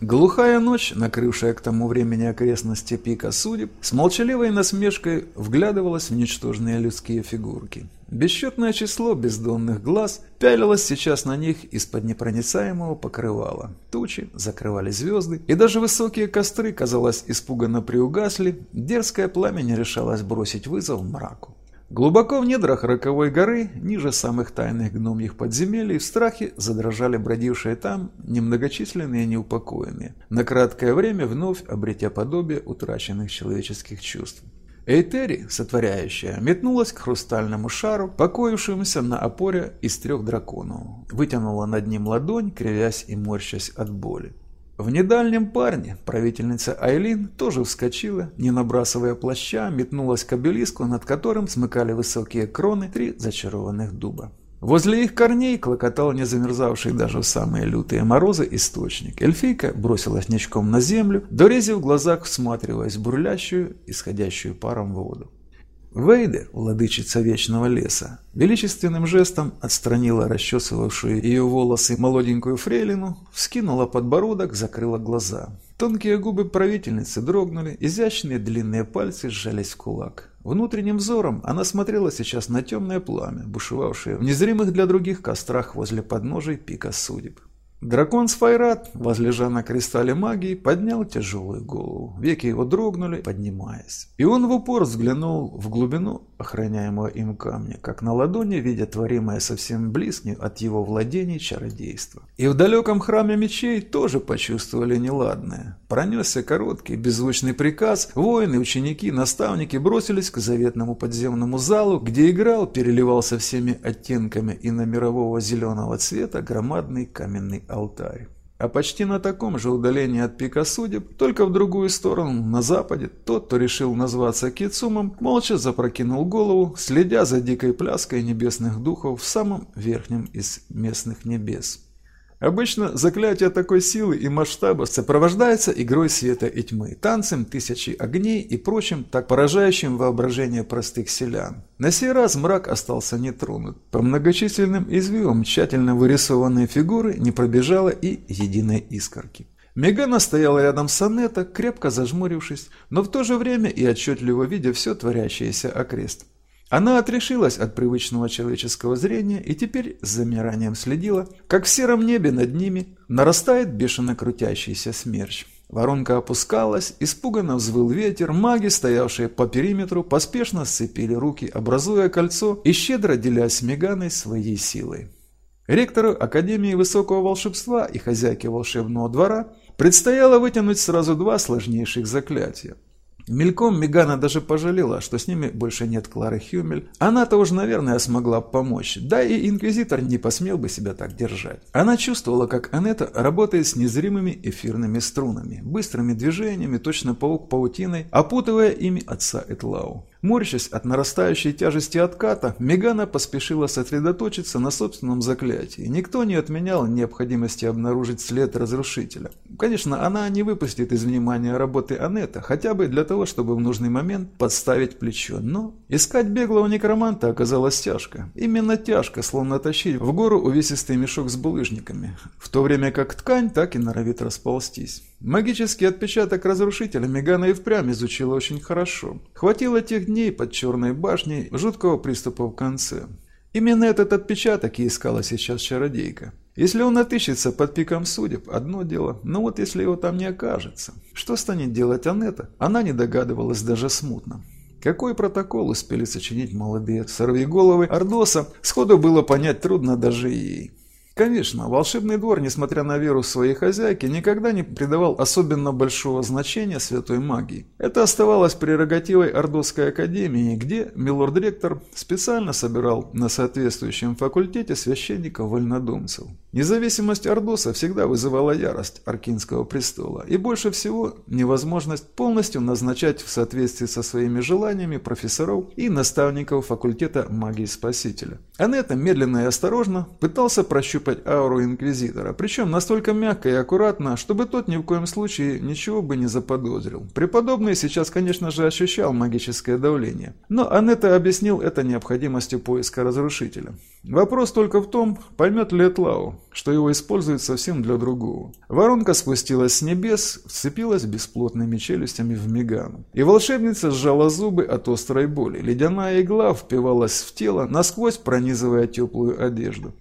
Глухая ночь, накрывшая к тому времени окрестности пика судеб, с молчаливой насмешкой вглядывалась в ничтожные людские фигурки. Бесчетное число бездонных глаз пялилось сейчас на них из-под непроницаемого покрывала. Тучи закрывали звезды, и даже высокие костры, казалось, испуганно приугасли, дерзкое пламя не решалось бросить вызов мраку. Глубоко в недрах роковой горы, ниже самых тайных гномьих подземелий, в страхе задрожали бродившие там немногочисленные неупокоенные, на краткое время вновь обретя подобие утраченных человеческих чувств. Эйтери, сотворяющая, метнулась к хрустальному шару, покоившемуся на опоре из трех драконов, вытянула над ним ладонь, кривясь и морщась от боли. В недальнем парне правительница Айлин тоже вскочила, не набрасывая плаща, метнулась к обелиску, над которым смыкали высокие кроны три зачарованных дуба. Возле их корней клокотал незамерзавший даже в самые лютые морозы источник. Эльфийка бросилась ничком на землю, дорезив в глазах, всматриваясь в бурлящую, исходящую паром воду. Вейде, владычица Вечного Леса, величественным жестом отстранила расчесывавшую ее волосы молоденькую фрейлину, вскинула подбородок, закрыла глаза. Тонкие губы правительницы дрогнули, изящные длинные пальцы сжались в кулак. Внутренним взором она смотрела сейчас на темное пламя, бушевавшее в незримых для других кострах возле подножий пика судеб. Дракон Сфайрат, возлежа на кристалле магии, поднял тяжелую голову. Веки его дрогнули, поднимаясь. И он в упор взглянул в глубину охраняемого им камня, как на ладони, видя творимое совсем близким от его владений чародейство. И в далеком храме мечей тоже почувствовали неладное. Пронесся короткий, беззвучный приказ, воины, ученики, наставники бросились к заветному подземному залу, где играл, переливался всеми оттенками и на мирового зеленого цвета громадный каменный алтарь. А почти на таком же удалении от пика судеб, только в другую сторону, на западе, тот, кто решил назваться Кицумом, молча запрокинул голову, следя за дикой пляской небесных духов в самом верхнем из местных небес. Обычно заклятие такой силы и масштаба сопровождается игрой света и тьмы, танцем тысячи огней и прочим, так поражающим воображение простых селян. На сей раз мрак остался нетронут. По многочисленным извивам тщательно вырисованные фигуры не пробежало и единой искорки. Мегана стояла рядом с Анетто, крепко зажмурившись, но в то же время и отчетливо видя все творящееся окрест. Она отрешилась от привычного человеческого зрения и теперь с замиранием следила, как в сером небе над ними нарастает бешено крутящийся смерч. Воронка опускалась, испуганно взвыл ветер, маги, стоявшие по периметру, поспешно сцепили руки, образуя кольцо и щедро делясь Меганой своей силой. Ректору Академии Высокого Волшебства и хозяйке волшебного двора предстояло вытянуть сразу два сложнейших заклятия. Мельком Мегана даже пожалела, что с ними больше нет Клары Хюмель. Она-то уж, наверное, смогла помочь. Да и Инквизитор не посмел бы себя так держать. Она чувствовала, как Анетта работает с незримыми эфирными струнами, быстрыми движениями, точно паук паутиной, опутывая ими отца Этлау. Морщась от нарастающей тяжести отката, Мегана поспешила сосредоточиться на собственном заклятии. Никто не отменял необходимости обнаружить след разрушителя. Конечно, она не выпустит из внимания работы Анетта, хотя бы для того, чтобы в нужный момент подставить плечо. Но искать беглого некроманта оказалось тяжко. Именно тяжко, словно тащить в гору увесистый мешок с булыжниками, в то время как ткань так и норовит расползтись. Магический отпечаток разрушителя Мегана и впрямь изучила очень хорошо. Хватило тех дней под Черной башней жуткого приступа в конце. Именно этот отпечаток и искала сейчас чародейка. Если он отыщется под пиком судеб, одно дело, но вот если его там не окажется. Что станет делать Анетта? Она не догадывалась даже смутно. Какой протокол успели сочинить молодые сорвиголовы Ордоса, сходу было понять трудно даже ей. Конечно, волшебный двор, несмотря на веру своей хозяйки, никогда не придавал особенно большого значения святой магии. Это оставалось прерогативой Ордосской академии, где милорд-ректор специально собирал на соответствующем факультете священников-вольнодумцев. Независимость Ордоса всегда вызывала ярость Аркинского престола, и больше всего невозможность полностью назначать в соответствии со своими желаниями профессоров и наставников факультета магии Спасителя. Анетта медленно и осторожно пытался прощупать ауру Инквизитора, причем настолько мягко и аккуратно, чтобы тот ни в коем случае ничего бы не заподозрил. Преподобный сейчас, конечно же, ощущал магическое давление, но Анетта объяснил это необходимостью поиска разрушителя. Вопрос только в том, поймет ли Этлау, что его используют совсем для другого. Воронка спустилась с небес, вцепилась бесплотными челюстями в Мегану. И волшебница сжала зубы от острой боли. Ледяная игла впивалась в тело, насквозь пронизывая теплую одежду.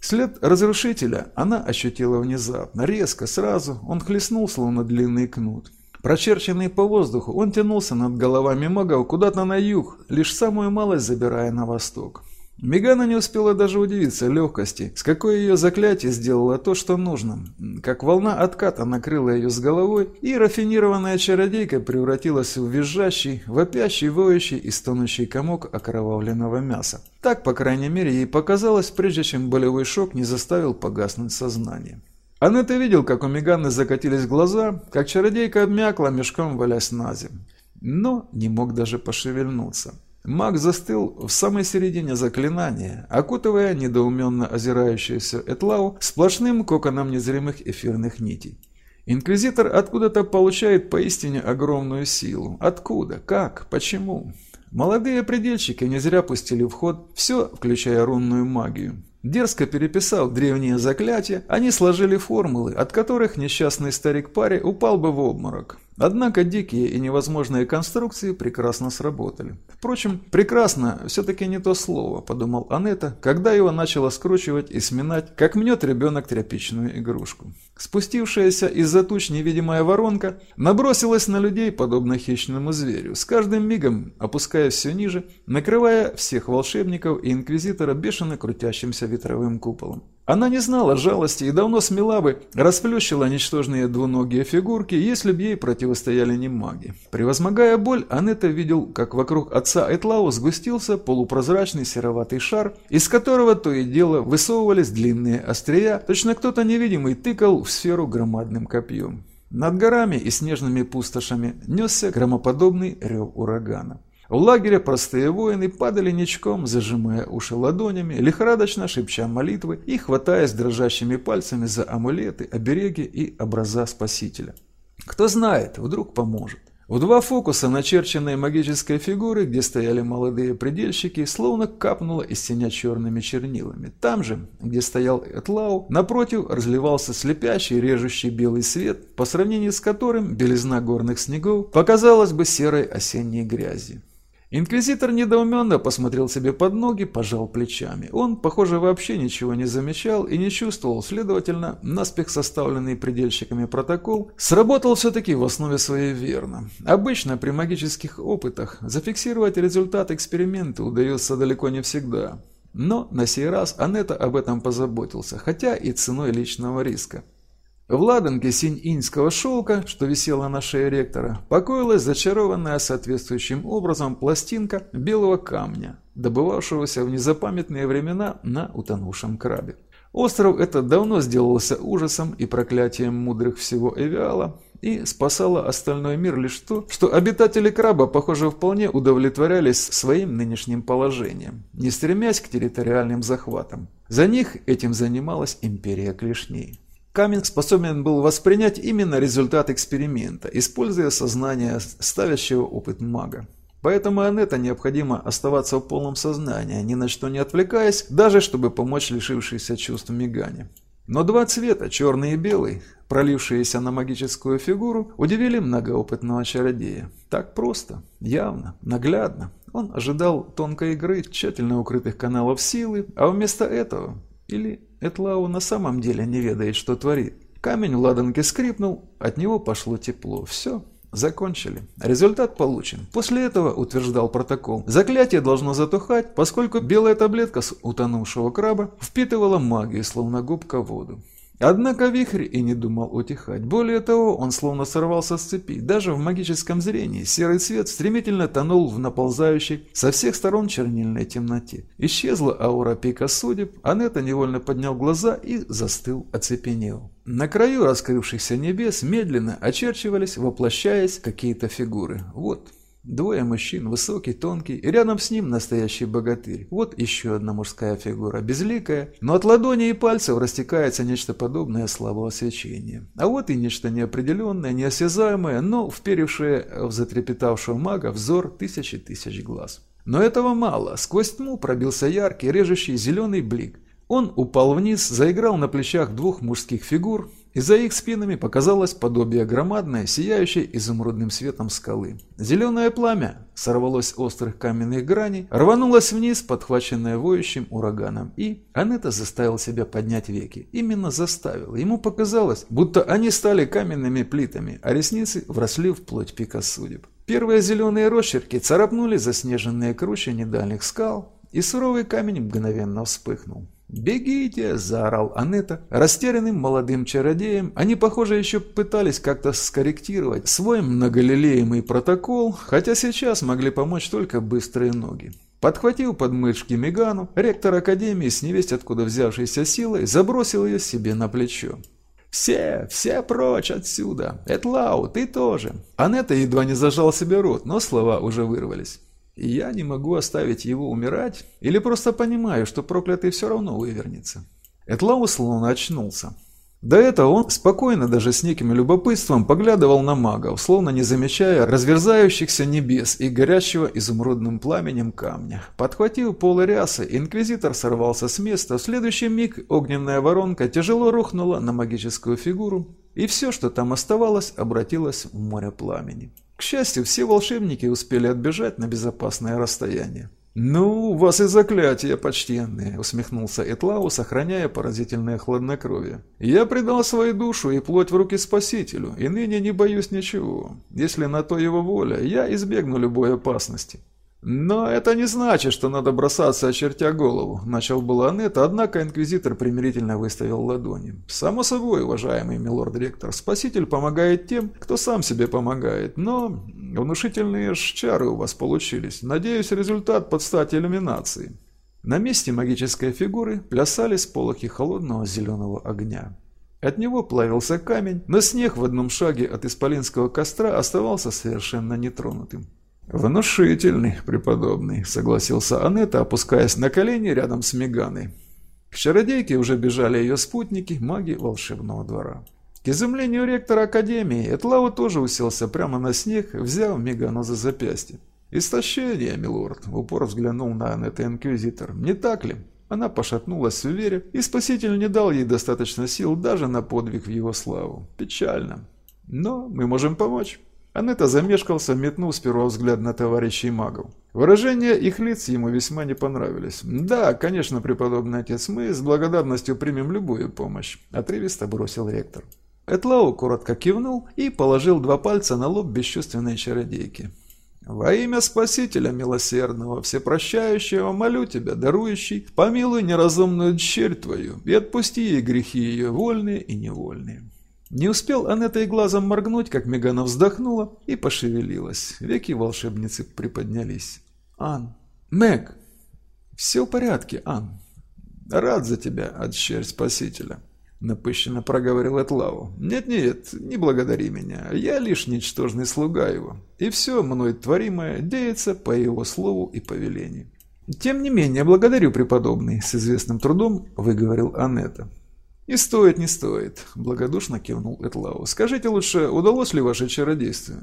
След разрушителя она ощутила внезапно, резко, сразу. Он хлестнул, словно длинный кнут. Прочерченный по воздуху, он тянулся над головами магов куда-то на юг, лишь самую малость забирая на восток. Мегана не успела даже удивиться легкости, с какой ее заклятие сделало то, что нужно. Как волна отката накрыла ее с головой, и рафинированная чародейка превратилась в визжащий, вопящий, воющий и стонущий комок окровавленного мяса. Так, по крайней мере, ей показалось, прежде чем болевой шок не заставил погаснуть сознание. Анетта видел, как у Меганы закатились глаза, как чародейка обмякла, мешком валясь на землю. Но не мог даже пошевельнуться. Маг застыл в самой середине заклинания, окутывая недоуменно озирающуюся Этлау сплошным коконом незримых эфирных нитей. Инквизитор откуда-то получает поистине огромную силу. Откуда? Как? Почему? Молодые предельщики не зря пустили в ход все, включая рунную магию. Дерзко переписав древние заклятия, они сложили формулы, от которых несчастный старик паре упал бы в обморок. Однако дикие и невозможные конструкции прекрасно сработали. Впрочем, прекрасно все-таки не то слово, подумал Анетта, когда его начало скручивать и сминать, как мнет ребенок тряпичную игрушку. Спустившаяся из-за туч невидимая воронка набросилась на людей, подобно хищному зверю, с каждым мигом опускаясь все ниже, накрывая всех волшебников и инквизитора бешено крутящимся ветровым куполом. Она не знала жалости и давно смела бы, расплющила ничтожные двуногие фигурки, если б ей противостояли не маги. Превозмогая боль, Анетта видел, как вокруг отца Этлау сгустился полупрозрачный сероватый шар, из которого то и дело высовывались длинные острия, точно кто-то невидимый тыкал в сферу громадным копьем. Над горами и снежными пустошами несся громоподобный рев урагана. В лагере простые воины падали ничком, зажимая уши ладонями, лихорадочно шепча молитвы и хватаясь дрожащими пальцами за амулеты, обереги и образа Спасителя. Кто знает, вдруг поможет. В два фокуса начерченной магической фигуры, где стояли молодые предельщики, словно капнуло из синя черными чернилами. Там же, где стоял Этлау, напротив разливался слепящий, режущий белый свет, по сравнению с которым белизна горных снегов показалась бы серой осенней грязью. Инквизитор недоуменно посмотрел себе под ноги, пожал плечами. Он, похоже, вообще ничего не замечал и не чувствовал, следовательно, наспех составленный предельщиками протокол сработал все-таки в основе своей верно. Обычно при магических опытах зафиксировать результат эксперимента удается далеко не всегда. Но на сей раз Анетта об этом позаботился, хотя и ценой личного риска. В ладанке синь-иньского шелка, что висела на шее ректора, покоилась зачарованная соответствующим образом пластинка белого камня, добывавшегося в незапамятные времена на утонувшем крабе. Остров этот давно сделался ужасом и проклятием мудрых всего Эвиала, и спасало остальной мир лишь то, что обитатели краба, похоже, вполне удовлетворялись своим нынешним положением, не стремясь к территориальным захватам. За них этим занималась империя клешней. Камень способен был воспринять именно результат эксперимента, используя сознание ставящего опыт мага. Поэтому Анетта необходимо оставаться в полном сознании, ни на что не отвлекаясь, даже чтобы помочь лишившейся чувств Мегане. Но два цвета, черный и белый, пролившиеся на магическую фигуру, удивили многоопытного чародея. Так просто, явно, наглядно. Он ожидал тонкой игры, тщательно укрытых каналов силы, а вместо этого или Этлау на самом деле не ведает, что творит. Камень в ладанке скрипнул, от него пошло тепло. Все, закончили. Результат получен. После этого, утверждал протокол, заклятие должно затухать, поскольку белая таблетка с утонувшего краба впитывала магию, словно губка воду. Однако вихрь и не думал утихать. Более того, он словно сорвался с цепи. Даже в магическом зрении серый цвет стремительно тонул в наползающей со всех сторон чернильной темноте. Исчезла аура пика судеб, Анетта невольно поднял глаза и застыл, оцепенел. На краю раскрывшихся небес медленно очерчивались, воплощаясь какие-то фигуры. Вот, Двое мужчин, высокий, тонкий, и рядом с ним настоящий богатырь. Вот еще одна мужская фигура, безликая, но от ладони и пальцев растекается нечто подобное слабого свечения. А вот и нечто неопределенное, неосязаемое, но вперевшее в затрепетавшего мага взор тысячи тысяч глаз. Но этого мало. Сквозь тьму пробился яркий, режущий зеленый блик. Он упал вниз, заиграл на плечах двух мужских фигур, и за их спинами показалось подобие громадной, сияющей изумрудным светом скалы. Зеленое пламя сорвалось с острых каменных граней, рванулось вниз, подхваченное воющим ураганом, и Анетта заставил себя поднять веки. Именно заставил. Ему показалось, будто они стали каменными плитами, а ресницы вросли в плоть пика судеб. Первые зеленые росчерки царапнули заснеженные кручи недальних скал, и суровый камень мгновенно вспыхнул. «Бегите!» – заорал Анетта. Растерянным молодым чародеем они, похоже, еще пытались как-то скорректировать свой многолелеемый протокол, хотя сейчас могли помочь только быстрые ноги. Подхватив подмышки Мегану, ректор Академии с невесть откуда взявшейся силой забросил ее себе на плечо. «Все, все прочь отсюда! Этлау, ты тоже!» Анетта едва не зажал себе рот, но слова уже вырвались. И я не могу оставить его умирать, или просто понимаю, что проклятый все равно вывернется. Этлау словно очнулся. До этого он спокойно, даже с неким любопытством, поглядывал на магов, словно не замечая разверзающихся небес и горящего изумрудным пламенем камня. Подхватив полы рясы, инквизитор сорвался с места, в следующий миг огненная воронка тяжело рухнула на магическую фигуру, и все, что там оставалось, обратилось в море пламени. К счастью, все волшебники успели отбежать на безопасное расстояние. «Ну, у вас и заклятие, почтенные», — усмехнулся Этлау, сохраняя поразительное хладнокровие. «Я предал свою душу и плоть в руки Спасителю, и ныне не боюсь ничего. Если на то его воля, я избегну любой опасности». «Но это не значит, что надо бросаться, очертя голову», – начал было Анетта, однако инквизитор примирительно выставил ладони. «Само собой, уважаемый милорд-ректор, спаситель помогает тем, кто сам себе помогает, но внушительные чары у вас получились. Надеюсь, результат под стать иллюминации». На месте магической фигуры плясали сполохи холодного зеленого огня. От него плавился камень, но снег в одном шаге от исполинского костра оставался совершенно нетронутым. «Внушительный, преподобный», — согласился Анетта, опускаясь на колени рядом с Меганой. К чародейке уже бежали ее спутники, маги волшебного двора. К изумлению ректора Академии, Этлау тоже уселся прямо на снег, взяв Мегану за запястье. «Истощение, милорд», — упор взглянул на Анетта Инквизитор. «Не так ли?» Она пошатнулась в вере, и Спаситель не дал ей достаточно сил даже на подвиг в его славу. Печально. Но мы можем помочь. Анетта замешкался, метнул сперва взгляд на товарищей магов. Выражения их лиц ему весьма не понравились. «Да, конечно, преподобный отец, мы с благодарностью примем любую помощь», – отрывисто бросил ректор. Этлау коротко кивнул и положил два пальца на лоб бесчувственной чародейки. «Во имя Спасителя милосердного, всепрощающего, молю тебя, дарующий, помилуй неразумную дщерь твою и отпусти ей грехи ее, вольные и невольные». Не успел Анетта и глазом моргнуть, как Мегана вздохнула и пошевелилась. Веки волшебницы приподнялись. «Ан! Мэг! Все в порядке, Ан! Рад за тебя, отщерь спасителя!» Напыщенно проговорил Этлау. «Нет-нет, не благодари меня. Я лишь ничтожный слуга его. И все мной творимое деется по его слову и повелению». «Тем не менее, благодарю, преподобный», — с известным трудом выговорил Анетта. «Не стоит, не стоит», – благодушно кивнул Этлау. «Скажите лучше, удалось ли ваше чародейство?»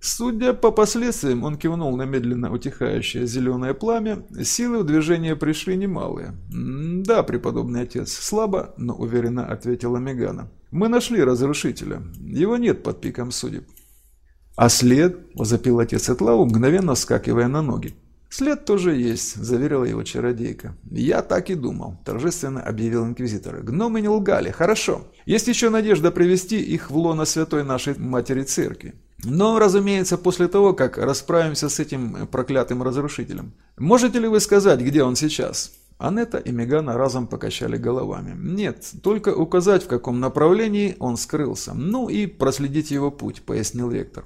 Судя по последствиям, он кивнул на медленно утихающее зеленое пламя, силы в движении пришли немалые. «Да, преподобный отец, слабо, но уверенно ответила Мегана. Мы нашли разрушителя. Его нет под пиком судеб». «А след?» – возопил отец Этлау, мгновенно вскакивая на ноги. «След тоже есть», – заверила его чародейка. «Я так и думал», – торжественно объявил инквизитор. «Гномы не лгали. Хорошо. Есть еще надежда привести их в лоно святой нашей матери церкви. Но, разумеется, после того, как расправимся с этим проклятым разрушителем. Можете ли вы сказать, где он сейчас?» Анетта и Мегана разом покачали головами. «Нет, только указать, в каком направлении он скрылся. Ну и проследить его путь», – пояснил ректор.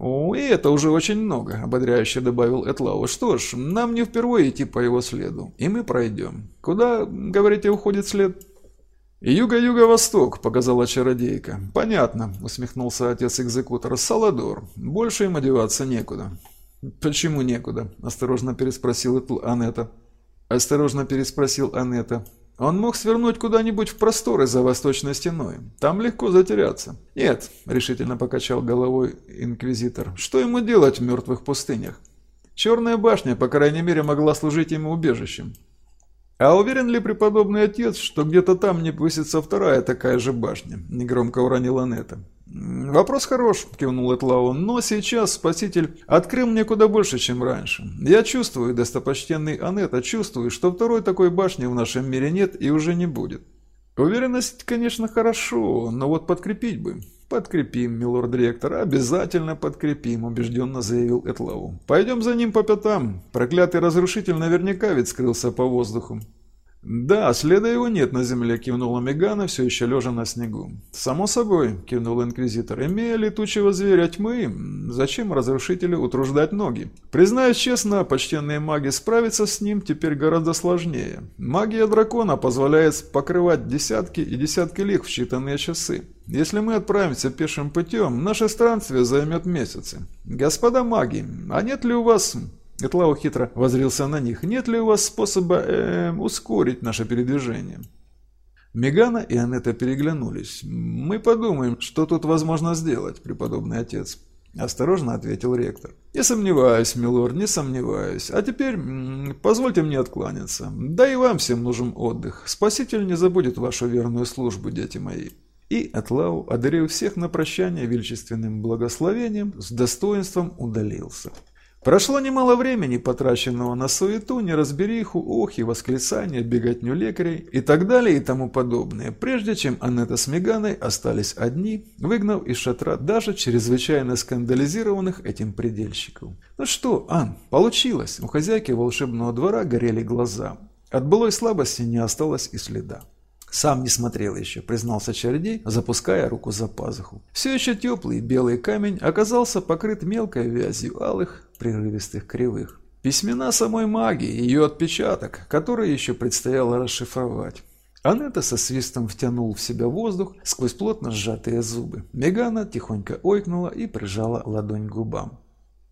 «О, и это уже очень много», – ободряюще добавил Этлау. «Что ж, нам не впервые идти по его следу, и мы пройдем. Куда, говорите, уходит след?» «Юго-юго-восток», – показала чародейка. «Понятно», – усмехнулся отец-экзекутор. «Саладор. Больше им одеваться некуда». «Почему некуда?» – осторожно переспросил Анетта. Осторожно переспросил Анетта. Он мог свернуть куда-нибудь в просторы за восточной стеной. Там легко затеряться. Нет, решительно покачал головой инквизитор. Что ему делать в мертвых пустынях? Черная башня, по крайней мере, могла служить ему убежищем. «А уверен ли преподобный отец, что где-то там не высится вторая такая же башня?» – негромко уронила Нета. «Вопрос хорош», – кивнул Этлау, – «но сейчас Спаситель открыл мне куда больше, чем раньше. Я чувствую, достопочтенный Анетта, чувствую, что второй такой башни в нашем мире нет и уже не будет. Уверенность, конечно, хорошо, но вот подкрепить бы». «Подкрепим, милорд-ректор, обязательно подкрепим», – убежденно заявил Этлау. «Пойдем за ним по пятам. Проклятый разрушитель наверняка ведь скрылся по воздуху». «Да, следа его нет на земле», – кивнула Мегана, все еще лежа на снегу. «Само собой», – кивнул Инквизитор, – «имея летучего зверя тьмы, зачем разрушителю утруждать ноги? Признаюсь честно, почтенные маги справиться с ним теперь гораздо сложнее. Магия дракона позволяет покрывать десятки и десятки лиг в считанные часы. Если мы отправимся пешим путем, наше странствие займет месяцы. Господа маги, а нет ли у вас Этлау хитро возрился на них. «Нет ли у вас способа э, ускорить наше передвижение?» Мегана и Анетта переглянулись. «Мы подумаем, что тут возможно сделать, преподобный отец», – осторожно ответил ректор. «Не сомневаюсь, милорд, не сомневаюсь. А теперь позвольте мне откланяться. Да и вам всем нужен отдых. Спаситель не забудет вашу верную службу, дети мои». И Атлау, одарив всех на прощание величественным благословением, с достоинством удалился. Прошло немало времени, потраченного на суету, неразбериху, охи, восклицания, беготню лекарей и так далее и тому подобное, прежде чем Анетта с Меганой остались одни, выгнав из шатра даже чрезвычайно скандализированных этим предельщиков. Ну что, Ан, получилось! У хозяйки волшебного двора горели глаза. От былой слабости не осталось и следа. «Сам не смотрел еще», — признался Чародей, запуская руку за пазуху. Все еще теплый белый камень оказался покрыт мелкой вязью алых, прерывистых кривых. Письмена самой магии, ее отпечаток, который еще предстояло расшифровать. Анетта со свистом втянул в себя воздух сквозь плотно сжатые зубы. Мегана тихонько ойкнула и прижала ладонь к губам.